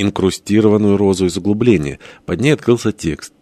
инкрустированную розу из углубления. Под ней открылся текст.